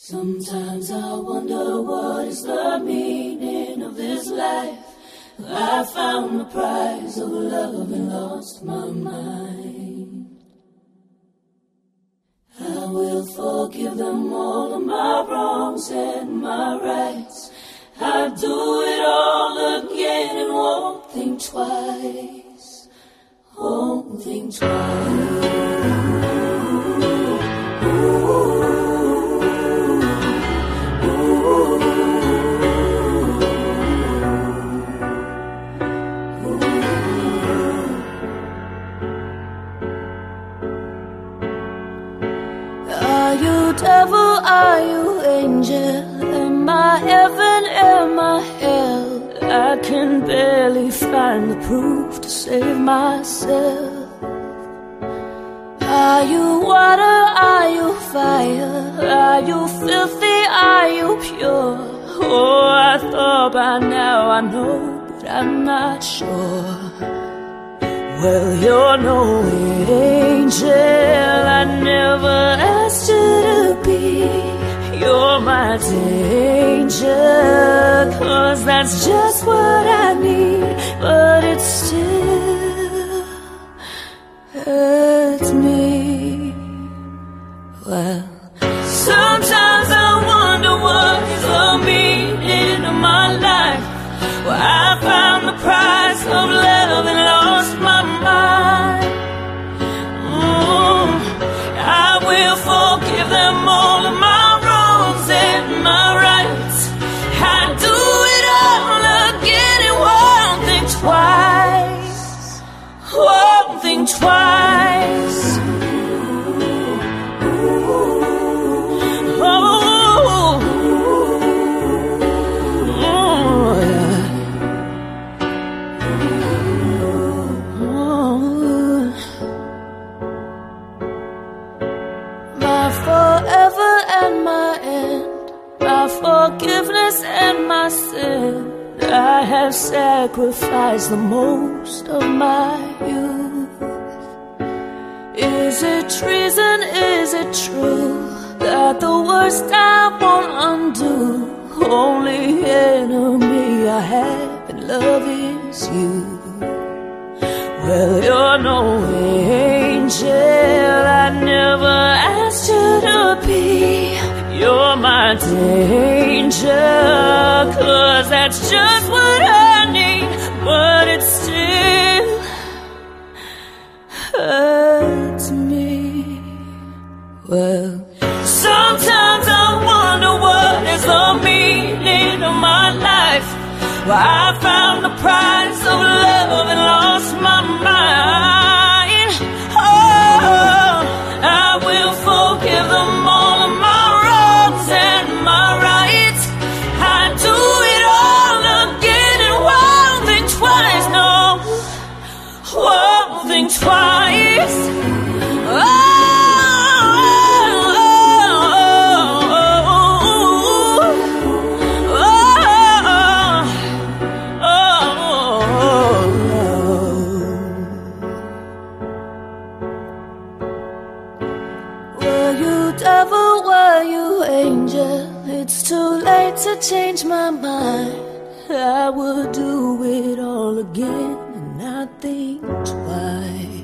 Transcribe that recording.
Sometimes I wonder what is the meaning of this life. I found the prize of love and lost my mind. I will forgive them all of my wrongs and my rights. I'd do it all again and won't think twice. Won't think twice. devil, are you angel? Am I heaven, am I hell? I can barely find the proof to save myself. Are you water, are you fire? Are you filthy, are you pure? Oh, I thought by now I know, but I'm not sure. Well, you're no angel, I never asked you a danger, cause that's just what I need, but it still hurts me. Well, sometimes. sacrifice the most of my youth. Is it treason? Is it true that the worst I won't undo? Only enemy I have love is you. Well, you're no angel, I never asked you to be. You're my danger, cause that's just what I need, but it still hurts me. Well, sometimes I wonder what is the meaning of my life. I found the devil, were you angel? It's too late to change my mind. I would do it all again and not think twice.